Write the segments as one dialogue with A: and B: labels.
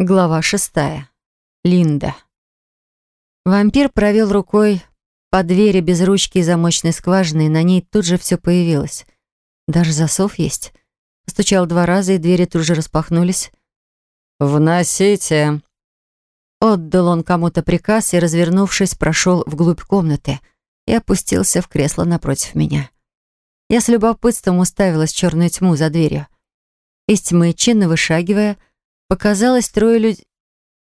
A: Глава шестая. Линда. Вампир провел рукой по двери без ручки и замочной скважины, и на ней тут же все появилось. Даже засов есть. Постучал два раза, и двери тут же распахнулись.
B: «Вносите!»
A: Отдал он кому-то приказ и, развернувшись, прошел вглубь комнаты и опустился в кресло напротив меня. Я с любопытством уставилась в черную тьму за дверью. Из тьмы, чинно вышагивая, показалось трое людей...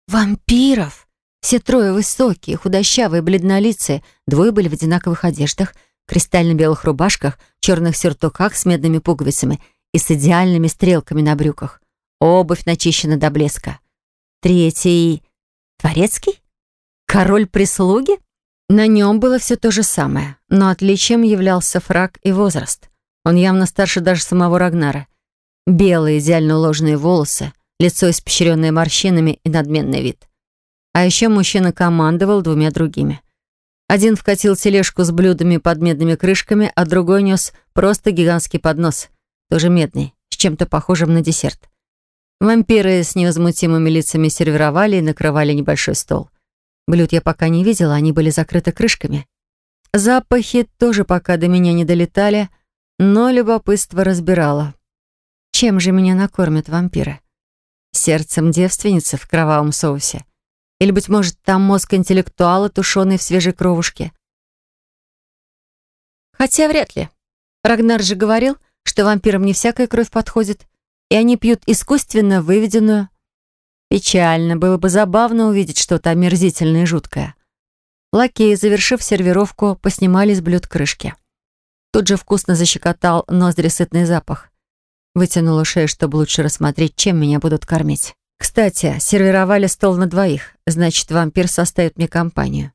A: Вампиров! Все трое высокие, худощавые, бледнолицые. Двое были в одинаковых одеждах, кристально-белых рубашках, черных сюртуках с медными пуговицами и с идеальными стрелками на брюках. Обувь начищена до блеска. Третий... Творецкий? Король прислуги? На нем было все то же самое, но отличием являлся фраг и возраст. Он явно старше даже самого Рагнара. Белые, идеально уложенные волосы, лицо испещренное морщинами и надменный вид. А еще мужчина командовал двумя другими. Один вкатил тележку с блюдами под медными крышками, а другой нес просто гигантский поднос, тоже медный, с чем-то похожим на десерт. Вампиры с невозмутимыми лицами сервировали и накрывали небольшой стол. Блюд я пока не видела, они были закрыты крышками. Запахи тоже пока до меня не долетали, но любопытство разбирало. Чем же меня накормят вампиры? Сердцем девственницы в кровавом соусе? Или, быть может, там мозг интеллектуала, тушеный в свежей кровушке? Хотя вряд ли. Рагнар же говорил, что вампирам не всякая кровь подходит, и они пьют искусственно выведенную. Печально, было бы забавно увидеть что-то омерзительное и жуткое. Лакеи, завершив сервировку, поснимали с блюд крышки. Тут же вкусно защекотал ноздри сытный запах. Вытянула шею, чтобы лучше рассмотреть, чем меня будут кормить. Кстати, сервировали стол на двоих, значит, вампир составит мне компанию.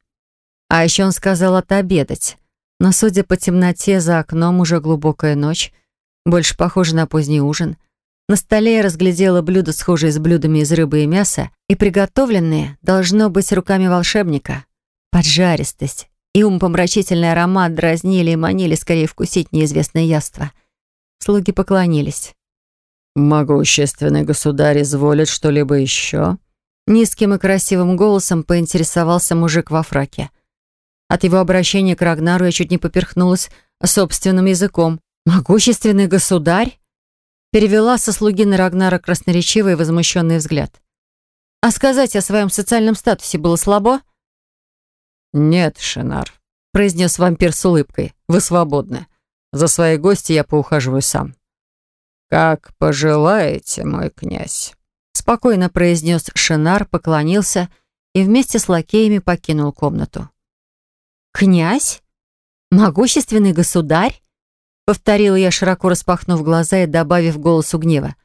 A: А еще он сказал отобедать. Но, судя по темноте, за окном уже глубокая ночь, больше похоже на поздний ужин. На столе я разглядела блюда, схожие с блюдами из рыбы и мяса, и приготовленные, должно быть, руками волшебника. Поджаристость и умопомрачительный аромат дразнили и манили скорее вкусить неизвестное яство — Слуги поклонились.
B: «Могущественный государь изволит что-либо еще?»
A: Низким и красивым голосом поинтересовался мужик во фраке. От его обращения к Рагнару я чуть не поперхнулась собственным языком. «Могущественный государь?» Перевела со слуги на Рагнара красноречивый и возмущенный взгляд. «А сказать о своем социальном статусе было слабо?»
B: «Нет, Шинар», — произнес вампир с улыбкой. «Вы свободны. За свои гости я поухаживаю сам». «Как пожелаете, мой князь», — спокойно произнес Шинар, поклонился и вместе с лакеями покинул комнату.
A: «Князь? Могущественный государь?» — повторила я, широко распахнув глаза и добавив голосу гнева.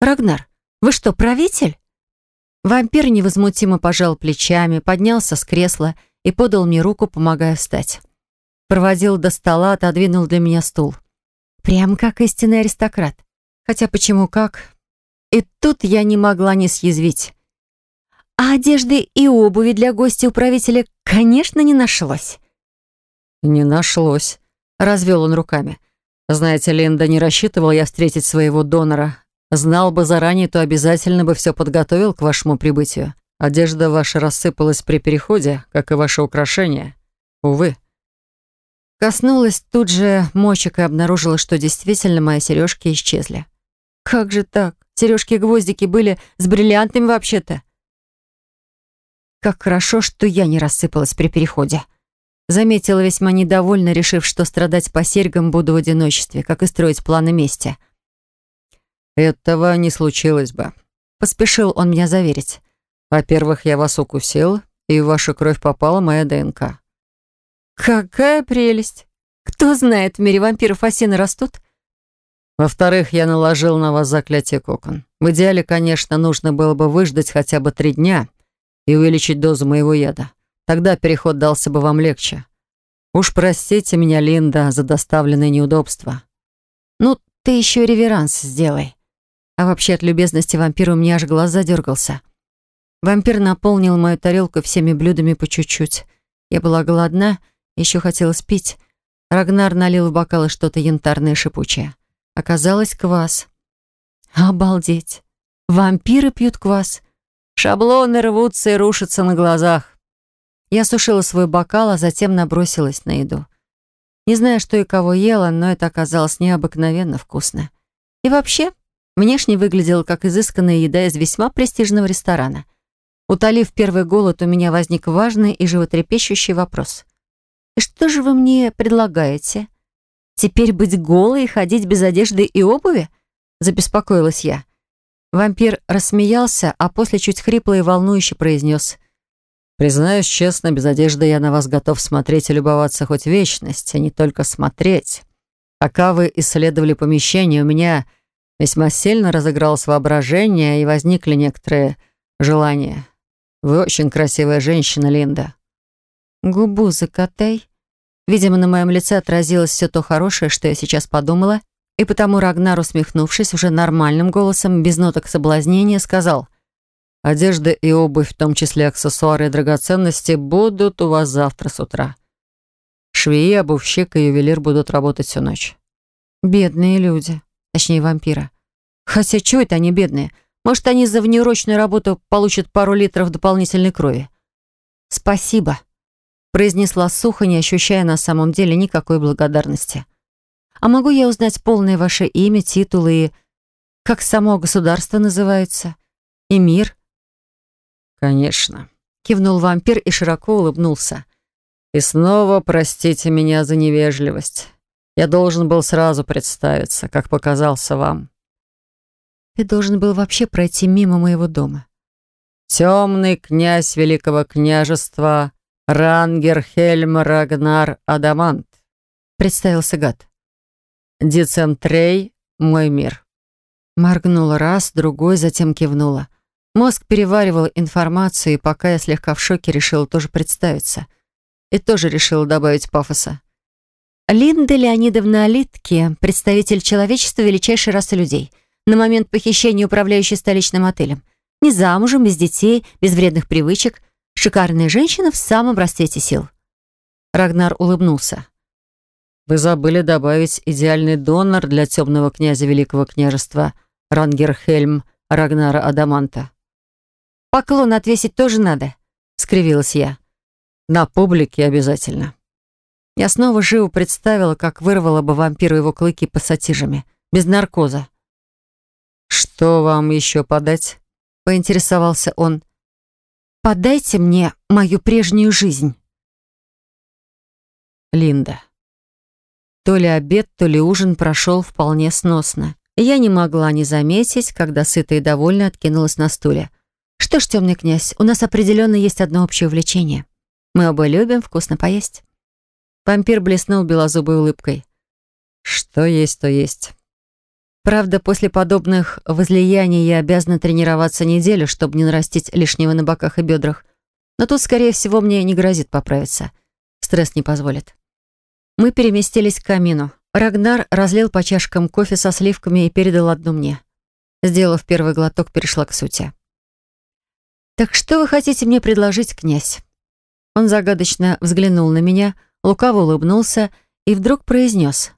A: «Рагнар, вы что, правитель?» Вампир невозмутимо пожал плечами, поднялся с кресла и подал мне руку, помогая встать проводил до стола, отодвинул для меня стул. Прям как истинный аристократ. Хотя почему как? И тут я не могла не съязвить. А одежды и обуви для гостя управителя, конечно, не нашлось.
B: «Не нашлось», — развел он руками. «Знаете, Линда, не рассчитывал я встретить своего донора. Знал бы заранее, то обязательно бы все подготовил к вашему прибытию. Одежда ваша рассыпалась при переходе, как и ваше украшение. Увы».
A: Коснулась тут же мочек и обнаружила, что действительно мои сережки исчезли. Как же так? Сережки и гвоздики были с бриллиантами вообще-то. Как хорошо, что я не рассыпалась при переходе. Заметила весьма недовольно, решив, что страдать по серьгам буду в одиночестве, как и строить планы мести.
B: «Этого не случилось бы», — поспешил он меня заверить. «Во-первых, я вас укусил, и в вашу кровь попала моя ДНК.
A: Какая прелесть! Кто знает, в мире вампиров осины растут?
B: Во-вторых, я наложил на вас заклятие кокон. В идеале, конечно, нужно было бы выждать хотя бы три дня и увеличить дозу моего яда. Тогда переход дался бы вам легче. Уж простите меня, Линда, за доставленные неудобства.
A: Ну, ты еще реверанс сделай. А вообще от любезности вампира у меня аж глаз задергался. Вампир наполнил мою тарелку всеми блюдами по чуть-чуть. Я была голодна еще хотелось пить. Рагнар налил в бокалы что-то янтарное шипучее. Оказалось, квас. Обалдеть! Вампиры пьют квас. Шаблоны рвутся и рушатся на глазах. Я сушила свой бокал, а затем набросилась на еду. Не знаю, что и кого ела, но это оказалось необыкновенно вкусно. И вообще, внешне выглядело как изысканная еда из весьма престижного ресторана. Утолив первый голод, у меня возник важный и животрепещущий вопрос. «И что же вы мне предлагаете? Теперь быть голой и ходить без одежды и обуви?» Забеспокоилась я. Вампир рассмеялся, а после чуть хрипло и волнующе произнес.
B: «Признаюсь честно, без одежды я на вас готов смотреть и любоваться хоть вечность, а не только смотреть. Пока вы исследовали помещение, у меня весьма сильно разыгралось воображение и возникли некоторые желания. Вы очень красивая женщина, Линда».
A: «Губу закатай». Видимо, на моем лице отразилось все то хорошее, что я сейчас подумала, и потому Рагнар, усмехнувшись уже нормальным голосом, без ноток соблазнения, сказал
B: «Одежда и обувь, в том числе аксессуары и драгоценности, будут у вас завтра с утра. Швеи, обувщик и ювелир будут работать всю ночь».
A: «Бедные люди, точнее вампира. Хотя чего это они бедные? Может, они за внеурочную работу получат пару литров дополнительной крови?» «Спасибо», — произнесла сухо, не ощущая на самом деле никакой благодарности. А могу я узнать полное ваше имя, титулы и... Как само государство называется? И мир?»
B: «Конечно», —
A: кивнул вампир и широко улыбнулся.
B: «И снова простите меня за невежливость. Я должен был сразу представиться, как показался вам».
A: «Ты должен был вообще пройти мимо моего дома».
B: «Темный князь Великого княжества Рангерхельм Рагнар Адамант», — представился гад. Децентрей — мой мир».
A: Моргнула раз, другой, затем кивнула. Мозг переваривал информацию, и пока я слегка в шоке, решила тоже представиться. И тоже решила добавить пафоса. Линда Леонидовна Алитки, представитель человечества величайшей расы людей, на момент похищения управляющей столичным отелем. Не замужем, без детей, без вредных привычек. Шикарная женщина в самом расцвете сил. Рагнар улыбнулся.
B: Вы забыли добавить идеальный донор для темного князя Великого княжества Рангерхельм Рагнара Адаманта.
A: «Поклон отвесить тоже надо», — скривилась я.
B: «На публике обязательно».
A: Я снова живо представила, как вырвала бы вампиру его клыки пассатижами, без наркоза.
B: «Что вам еще подать?»
A: — поинтересовался он. «Подайте мне мою прежнюю жизнь».
B: Линда.
A: То ли обед, то ли ужин прошел вполне сносно. я не могла не заметить, когда сыто и довольно откинулась на стуле. Что ж, темный князь, у нас определенно есть одно общее увлечение. Мы оба любим вкусно поесть. Вампир блеснул белозубой улыбкой.
B: Что есть, то есть.
A: Правда, после подобных возлияний я обязана тренироваться неделю, чтобы не нарастить лишнего на боках и бедрах. Но тут, скорее всего, мне не грозит поправиться. Стресс не позволит. Мы переместились к камину. Рагнар разлил по чашкам кофе со сливками и передал одну мне. Сделав первый глоток, перешла к сути. «Так что вы хотите мне предложить, князь?» Он загадочно взглянул на меня, лукаво улыбнулся и вдруг произнес.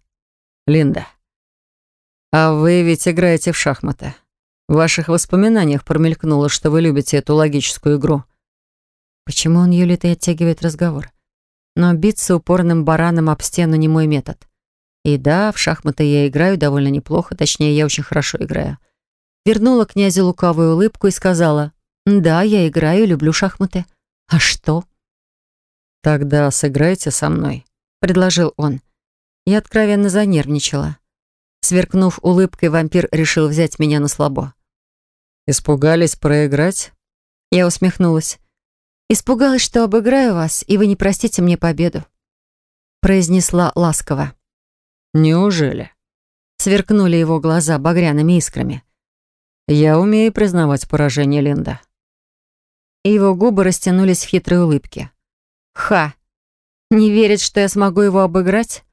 B: «Линда, а вы ведь играете в шахматы. В ваших воспоминаниях промелькнуло, что вы любите эту логическую игру».
A: Почему он юлит и оттягивает разговор? Но биться упорным бараном об стену не мой метод. И да, в шахматы я играю довольно неплохо, точнее, я очень хорошо играю. Вернула князю лукавую улыбку и сказала, «Да, я играю, люблю шахматы. А что?»
B: «Тогда сыграйте со мной», — предложил он.
A: Я откровенно занервничала. Сверкнув улыбкой, вампир решил взять меня на слабо.
B: «Испугались проиграть?»
A: Я усмехнулась. Испугалась, что обыграю вас, и вы не простите мне победу. Произнесла ласково.
B: Неужели?
A: Сверкнули его глаза багряными искрами.
B: Я умею признавать поражение, Линда.
A: И его губы растянулись в хитрой улыбке. Ха! Не верит, что я смогу его обыграть?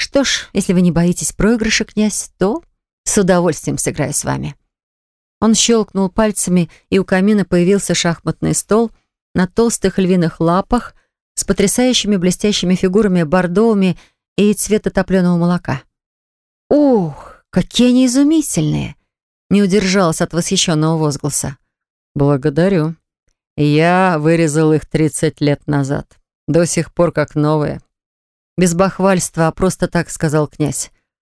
A: Что ж, если вы не боитесь проигрыша, князь, то с удовольствием сыграю с вами. Он щелкнул пальцами, и у камина появился шахматный стол на толстых львиных лапах с потрясающими блестящими фигурами бордовыми и цвета топленого молока. «Ух, какие они изумительные!» Не удержалась от восхищенного возгласа.
B: Благодарю. Я вырезал их 30 лет назад. До сих пор как новые. Без бахвальства, а просто так сказал князь.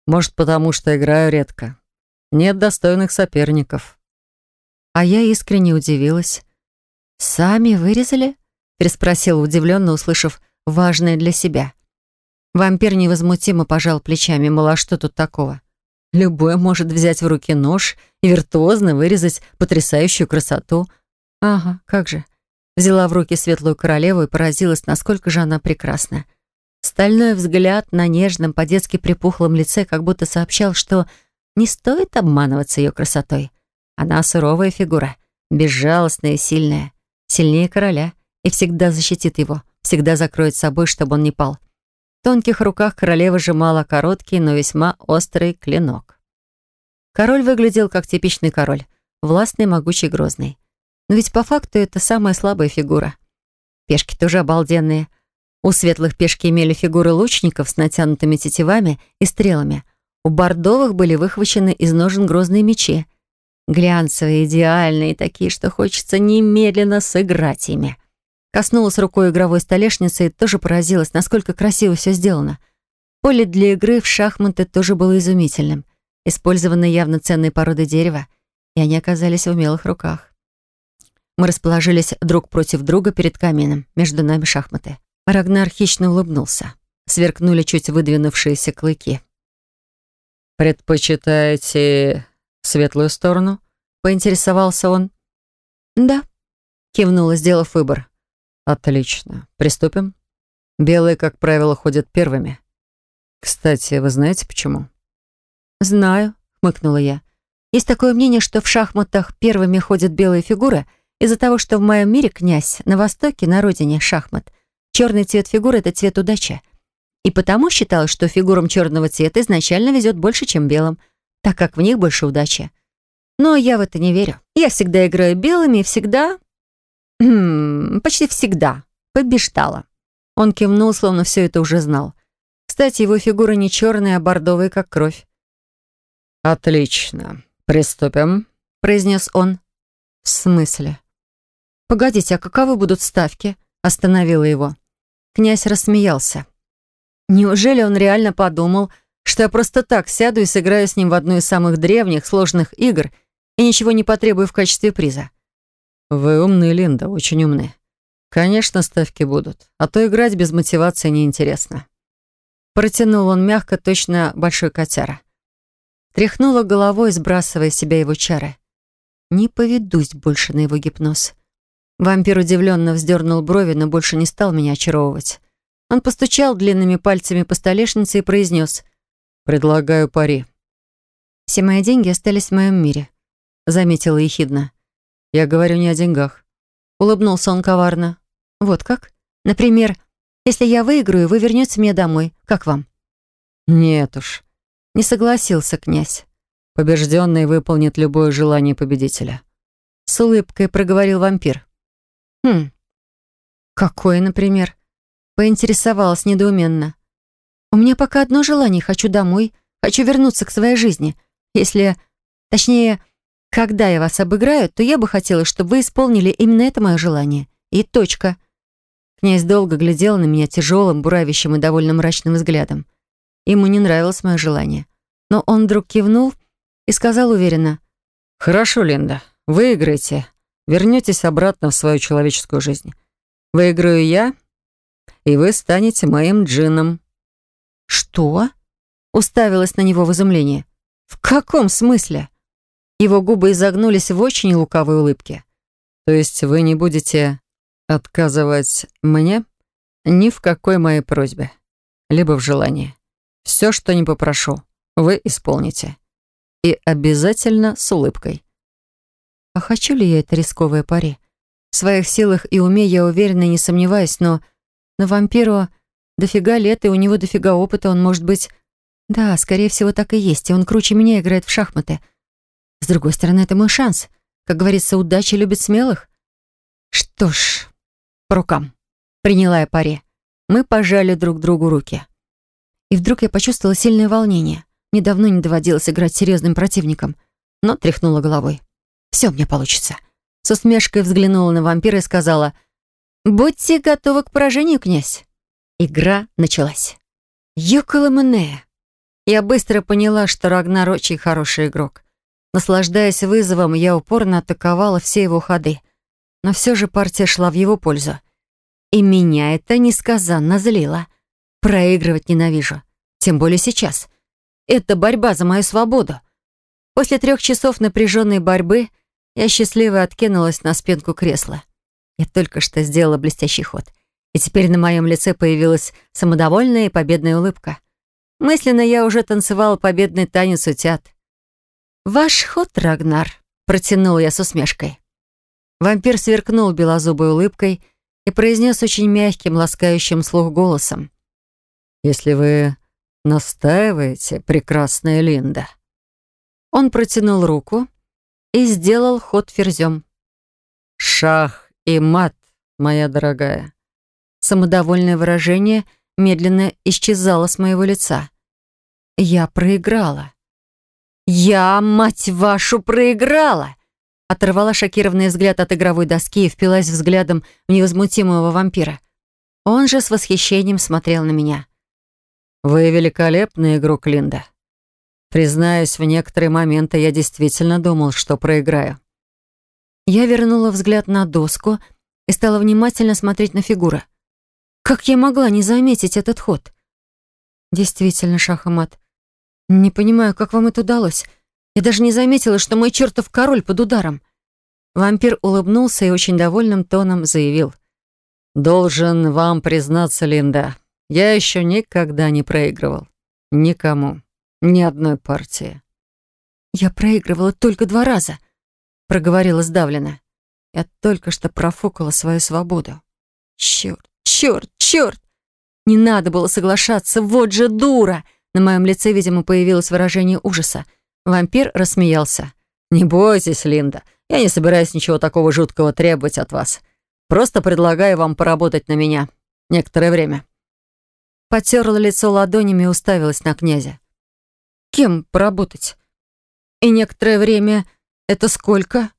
B: Может, потому что играю редко. Нет достойных соперников.
A: А я искренне удивилась. «Сами вырезали?» — переспросила удивленно, услышав важное для себя. Вампир невозмутимо пожал плечами, мол, а что тут такого? Любой может взять в руки нож и виртуозно вырезать потрясающую красоту. Ага, как же. Взяла в руки светлую королеву и поразилась, насколько же она прекрасна. Стальной взгляд на нежном, по-детски припухлом лице как будто сообщал, что не стоит обманываться ее красотой. Она суровая фигура, безжалостная и сильная, сильнее короля, и всегда защитит его, всегда закроет собой, чтобы он не пал. В тонких руках королева сжимала короткий, но весьма острый клинок. Король выглядел как типичный король, властный, могучий, грозный. Но ведь по факту это самая слабая фигура. Пешки тоже обалденные. У светлых пешки имели фигуры лучников с натянутыми тетивами и стрелами. У бордовых были выхвачены из ножен грозные мечи. Глянцевые, идеальные, такие, что хочется немедленно сыграть ими. Коснулась рукой игровой столешницы и тоже поразилась, насколько красиво все сделано. Поле для игры в шахматы тоже было изумительным. Использованы явно ценные породы дерева, и они оказались в умелых руках. Мы расположились друг против друга перед камином, между нами шахматы. Рагнар хищно улыбнулся. Сверкнули чуть выдвинувшиеся клыки.
B: «Предпочитаете светлую сторону?» — поинтересовался он.
A: «Да», — кивнула, сделав выбор.
B: «Отлично. Приступим?» Белые, как правило, ходят первыми. Кстати, вы знаете почему?
A: Знаю, хмыкнула я. Есть такое мнение, что в шахматах первыми ходят белые фигуры из-за того, что в моем мире князь на Востоке, на родине шахмат. Черный цвет фигуры — это цвет удачи. И потому считалось, что фигурам черного цвета изначально везет больше, чем белым, так как в них больше удачи. Но я в это не верю. Я всегда играю белыми и всегда... Хм, почти всегда побеждала. Он кивнул, словно все это уже знал. Кстати, его фигура не черная, а бордовая, как кровь.
B: «Отлично. Приступим», — произнес он.
A: «В смысле?» «Погодите, а каковы будут ставки?» — остановила его. Князь рассмеялся. Неужели он реально подумал, что я просто так сяду и сыграю с ним в одну из самых древних, сложных игр и ничего не потребую в качестве приза?
B: Вы умны, Линда, очень умны. Конечно, ставки будут, а то играть без мотивации неинтересно.
A: Протянул он мягко, точно большой котяра. Тряхнула головой, сбрасывая с себя его чары. Не поведусь больше на его гипноз. Вампир удивленно вздернул брови, но больше не стал меня очаровывать. Он постучал длинными пальцами по столешнице и произнес «Предлагаю пари». «Все мои деньги остались в моем мире», — заметила ехидно.
B: «Я говорю не о деньгах».
A: Улыбнулся он коварно. «Вот как? Например, если я выиграю, вы вернете мне домой. Как вам?»
B: «Нет уж».
A: Не согласился князь.
B: Побежденный выполнит любое желание победителя.
A: С улыбкой проговорил вампир. «Хм, какое, например?» Поинтересовалась недоуменно. «У меня пока одно желание. Хочу домой. Хочу вернуться к своей жизни. Если... Точнее, когда я вас обыграю, то я бы хотела, чтобы вы исполнили именно это мое желание. И точка». Князь долго глядел на меня тяжелым, буравящим и довольно мрачным взглядом. Ему не нравилось мое желание. Но он вдруг кивнул и сказал уверенно.
B: «Хорошо, Линда, выиграйте. Вернетесь обратно в свою человеческую жизнь. Выиграю я, и вы станете моим джином».
A: «Что?» Уставилась на него в изумлении. «В каком смысле?» Его губы изогнулись в очень лукавой улыбке.
B: «То есть вы не будете отказывать мне ни в какой моей просьбе, либо в желании. Все, что не попрошу, вы исполните. И обязательно с улыбкой».
A: «А хочу ли я это рисковое пари? В своих силах и уме я уверена и не сомневаюсь, но но вампиру дофига лет, и у него дофига опыта, он может быть... Да, скорее всего, так и есть, и он круче меня играет в шахматы. С другой стороны, это мой шанс. Как говорится, удача любит смелых. Что ж, по рукам. Приняла я пари. Мы пожали друг другу руки. И вдруг я почувствовала сильное волнение. Мне давно не доводилось играть серьезным противником, но тряхнула головой. Все у меня получится. С усмешкой взглянула на вампира и сказала «Будьте готовы к поражению, князь». Игра началась. Юкаламенея. Я быстро поняла, что Рагнар очень хороший игрок. Наслаждаясь вызовом, я упорно атаковала все его ходы. Но все же партия шла в его пользу. И меня это несказанно злило. Проигрывать ненавижу. Тем более сейчас. Это борьба за мою свободу. После трех часов напряженной борьбы я счастливо откинулась на спинку кресла. Я только что сделала блестящий ход. И теперь на моем лице появилась самодовольная и победная улыбка. Мысленно я уже танцевала победный танец утят. «Ваш ход, Рагнар», — протянул я с усмешкой. Вампир сверкнул белозубой улыбкой и произнес очень мягким, ласкающим слух голосом.
B: «Если вы настаиваете, прекрасная Линда».
A: Он протянул руку и сделал ход ферзем.
B: «Шах и мат, моя дорогая».
A: Самодовольное выражение медленно исчезало с моего лица. Я проиграла. «Я, мать вашу, проиграла!» Оторвала шокированный взгляд от игровой доски и впилась взглядом в невозмутимого вампира. Он же с восхищением смотрел на меня.
B: «Вы великолепный игрок, Линда. Признаюсь, в некоторые моменты я действительно думал, что проиграю».
A: Я вернула взгляд на доску и стала внимательно смотреть на фигуры. Как я могла не заметить этот ход? Действительно, шахмат. Не понимаю, как вам это удалось. Я даже не заметила, что мой чертов король под ударом. Вампир улыбнулся и очень довольным тоном заявил.
B: «Должен вам признаться, Линда, я еще никогда не проигрывал. Никому. Ни одной партии».
A: «Я проигрывала только два раза», — проговорила сдавленно. «Я только что профукала свою свободу. Черт, черт, черт! Не надо было соглашаться, вот же дура!» На моем лице, видимо, появилось выражение ужаса. Вампир рассмеялся.
B: «Не бойтесь, Линда. Я не собираюсь ничего такого жуткого требовать от вас. Просто предлагаю вам поработать на меня. Некоторое время».
A: Потерла лицо ладонями и уставилась на князя. «Кем поработать? И некоторое время это сколько?»